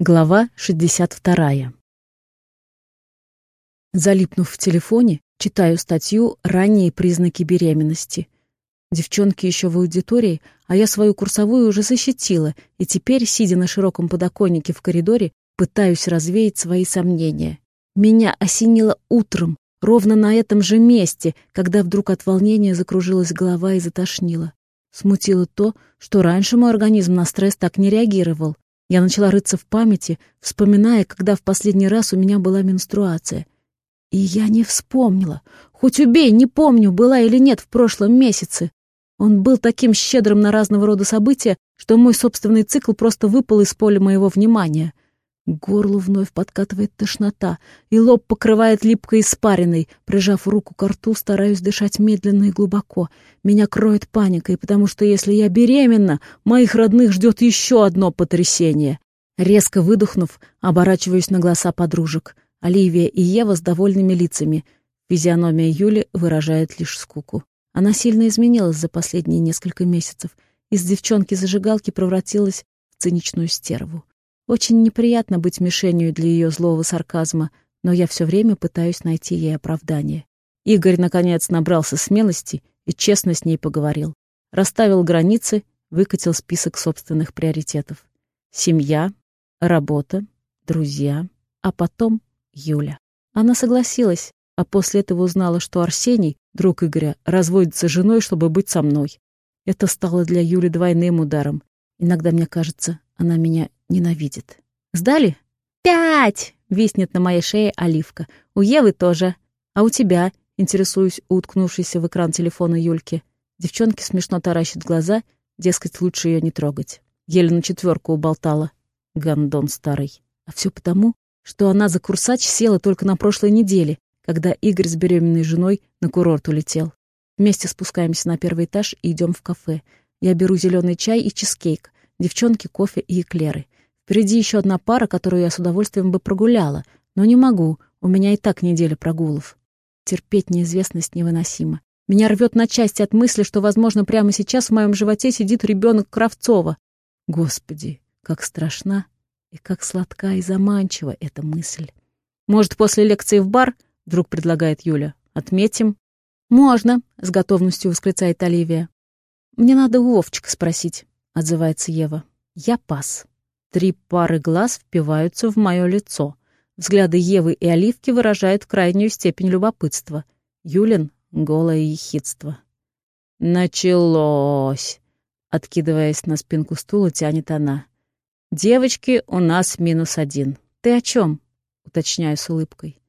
Глава 62. Залипнув в телефоне, читаю статью «Ранние признаки беременности». Девчонки еще в аудитории, а я свою курсовую уже защитила, и теперь, сидя на широком подоконнике в коридоре, пытаюсь развеять свои сомнения. Меня осенило утром, ровно на этом же месте, когда вдруг от волнения закружилась голова и затошнило. Смутило то, что раньше мой организм на стресс так не реагировал. Я начала рыться в памяти, вспоминая, когда в последний раз у меня была менструация. И я не вспомнила. Хоть убей, не помню, была или нет в прошлом месяце. Он был таким щедрым на разного рода события, что мой собственный цикл просто выпал из поля моего внимания — к горлу вновь подкатывает тошнота, и лоб покрывает липкой испариной. Прижав руку к рту, стараюсь дышать медленно и глубоко. Меня кроет паникой, потому что если я беременна, моих родных ждет еще одно потрясение. Резко выдохнув, оборачиваюсь на глаза подружек. Оливия и Ева с довольными лицами. Физиономия Юли выражает лишь скуку. Она сильно изменилась за последние несколько месяцев. Из девчонки-зажигалки превратилась в циничную стерву. Очень неприятно быть мишенью для ее злого сарказма, но я все время пытаюсь найти ей оправдание. Игорь, наконец, набрался смелости и честно с ней поговорил. Расставил границы, выкатил список собственных приоритетов. Семья, работа, друзья, а потом Юля. Она согласилась, а после этого узнала, что Арсений, друг Игоря, разводится с женой, чтобы быть со мной. Это стало для Юли двойным ударом. Иногда мне кажется, она меня ненавидит. «Сдали?» «Пять!» — виснет на моей шее оливка. «У Евы тоже. А у тебя?» — интересуюсь, уткнувшейся в экран телефона Юльки. Девчонки смешно таращат глаза, дескать, лучше ее не трогать. Еле на четверку уболтала. Гандон старый. А все потому, что она за курсач села только на прошлой неделе, когда Игорь с беременной женой на курорт улетел. Вместе спускаемся на первый этаж и идем в кафе. Я беру зеленый чай и чизкейк, девчонки, кофе и эклеры. Впереди еще одна пара, которую я с удовольствием бы прогуляла, но не могу, у меня и так неделя прогулов. Терпеть неизвестность невыносимо. Меня рвет на части от мысли, что, возможно, прямо сейчас в моем животе сидит ребенок Кравцова. Господи, как страшна и как сладка и заманчива эта мысль. «Может, после лекции в бар?» — вдруг предлагает Юля. «Отметим?» «Можно», — с готовностью восклицает Оливия. «Мне надо у Вовчика спросить». — отзывается Ева. «Я пас». Три пары глаз впиваются в мое лицо. Взгляды Евы и Оливки выражают крайнюю степень любопытства. Юлин — голое ехидство. «Началось!» — откидываясь на спинку стула, тянет она. «Девочки, у нас минус один. Ты о чем?» — уточняю с улыбкой.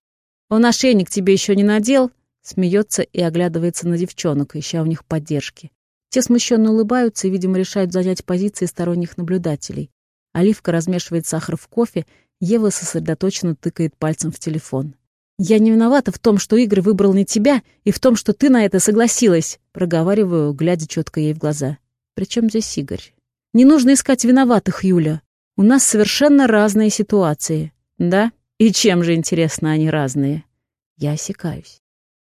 «Он ошейник тебе еще не надел?» Смеется и оглядывается на девчонок, ища у них поддержки. Те смущенно улыбаются и, видимо, решают занять позиции сторонних наблюдателей. Оливка размешивает сахар в кофе, Ева сосредоточенно тыкает пальцем в телефон. «Я не виновата в том, что Игорь выбрал не тебя, и в том, что ты на это согласилась», проговариваю, глядя четко ей в глаза. «Причем здесь Игорь?» «Не нужно искать виноватых, Юля. У нас совершенно разные ситуации. Да? И чем же, интересно, они разные?» Я осекаюсь.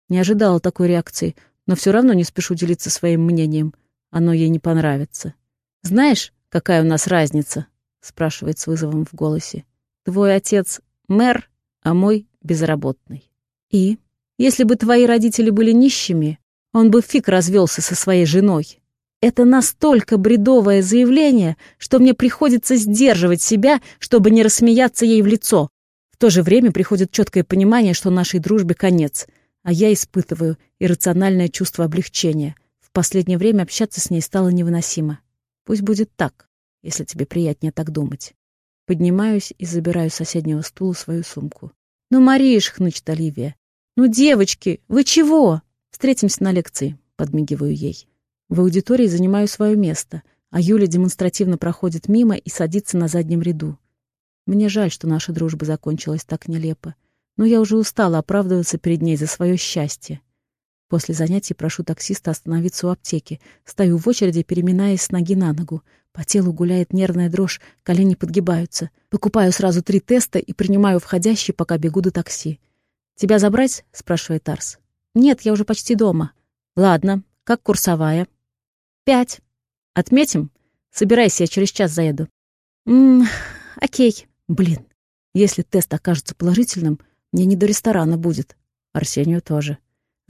Не ожидала такой реакции, но все равно не спешу делиться своим мнением. Оно ей не понравится. «Знаешь, какая у нас разница?» — спрашивает с вызовом в голосе. «Твой отец — мэр, а мой — безработный. И? Если бы твои родители были нищими, он бы фиг развелся со своей женой. Это настолько бредовое заявление, что мне приходится сдерживать себя, чтобы не рассмеяться ей в лицо. В то же время приходит четкое понимание, что нашей дружбе конец, а я испытываю иррациональное чувство облегчения. В последнее время общаться с ней стало невыносимо. Пусть будет так, если тебе приятнее так думать. Поднимаюсь и забираю с соседнего стула свою сумку. «Ну, Мариш!» — хнычет Оливия. «Ну, девочки, вы чего?» «Встретимся на лекции», — подмигиваю ей. В аудитории занимаю свое место, а Юля демонстративно проходит мимо и садится на заднем ряду. Мне жаль, что наша дружба закончилась так нелепо, но я уже устала оправдываться перед ней за свое счастье. После занятий прошу таксиста остановиться у аптеки. Стою в очереди, переминаясь с ноги на ногу. По телу гуляет нервная дрожь, колени подгибаются. Покупаю сразу три теста и принимаю входящий, пока бегу до такси. «Тебя забрать?» — спрашивает Арс. «Нет, я уже почти дома». «Ладно. Как курсовая?» «Пять». «Отметим?» «Собирайся, я через час заеду». «Ммм, окей». Блин, если тест окажется положительным, мне не до ресторана будет. Арсению тоже.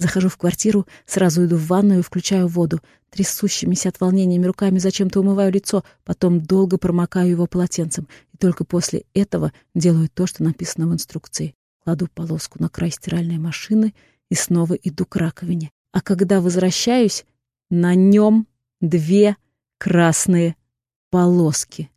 Захожу в квартиру, сразу иду в ванную включаю воду. Трясущимися от волнениями руками зачем-то умываю лицо, потом долго промокаю его полотенцем. И только после этого делаю то, что написано в инструкции. Кладу полоску на край стиральной машины и снова иду к раковине. А когда возвращаюсь, на нем две красные полоски.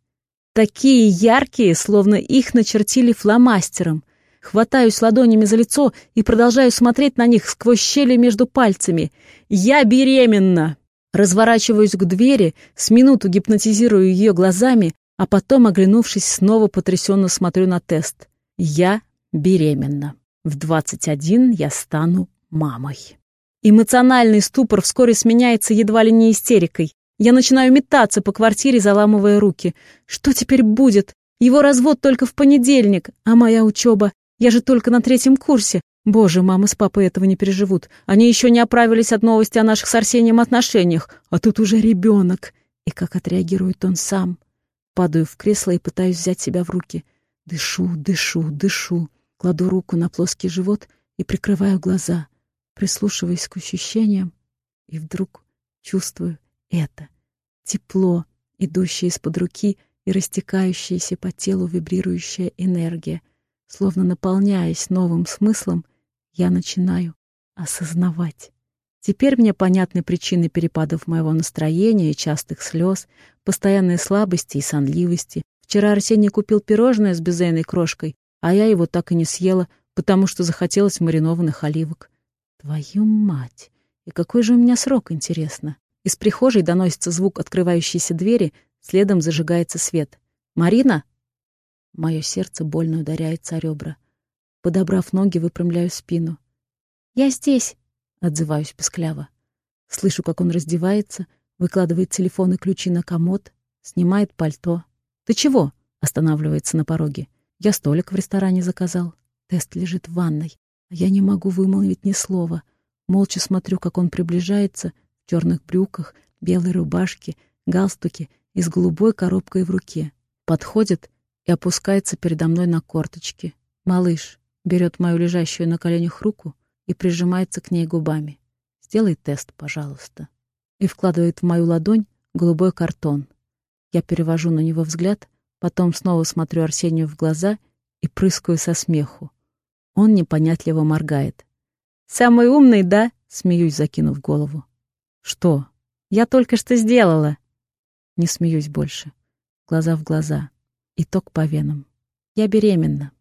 Такие яркие, словно их начертили фломастером. Хватаюсь ладонями за лицо и продолжаю смотреть на них сквозь щели между пальцами. «Я беременна!» Разворачиваюсь к двери, с минуту гипнотизирую ее глазами, а потом, оглянувшись, снова потрясенно смотрю на тест. «Я беременна. В 21 я стану мамой». Эмоциональный ступор вскоре сменяется едва ли не истерикой. Я начинаю метаться по квартире, заламывая руки. Что теперь будет? Его развод только в понедельник, а моя учеба... Я же только на третьем курсе. Боже, мама с папой этого не переживут. Они еще не оправились от новости о наших с Арсением отношениях, а тут уже ребенок. И как отреагирует он сам? Падаю в кресло и пытаюсь взять себя в руки. Дышу, дышу, дышу. Кладу руку на плоский живот и прикрываю глаза, прислушиваясь к ощущениям, и вдруг чувствую это. Тепло, идущее из-под руки и растекающаяся по телу вибрирующая энергия. Словно наполняясь новым смыслом, я начинаю осознавать. Теперь мне понятны причины перепадов моего настроения и частых слез, постоянной слабости и сонливости. Вчера Арсений купил пирожное с безейной крошкой, а я его так и не съела, потому что захотелось маринованных оливок. Твою мать! И какой же у меня срок, интересно? Из прихожей доносится звук открывающейся двери, следом зажигается свет. «Марина?» Мое сердце больно ударяется о ребра. Подобрав ноги, выпрямляю спину. «Я здесь!» — отзываюсь пескляво. Слышу, как он раздевается, выкладывает телефон и ключи на комод, снимает пальто. «Ты чего?» — останавливается на пороге. «Я столик в ресторане заказал. Тест лежит в ванной. А я не могу вымолвить ни слова. Молча смотрю, как он приближается — в черных брюках, белой рубашке, галстуке и с голубой коробкой в руке. Подходит и опускается передо мной на корточки. Малыш берет мою лежащую на коленях руку и прижимается к ней губами. «Сделай тест, пожалуйста». И вкладывает в мою ладонь голубой картон. Я перевожу на него взгляд, потом снова смотрю Арсению в глаза и прыскаю со смеху. Он непонятливо моргает. «Самый умный, да?» — смеюсь, закинув голову. «Что? Я только что сделала!» Не смеюсь больше. Глаза в глаза. Итог по венам. Я беременна.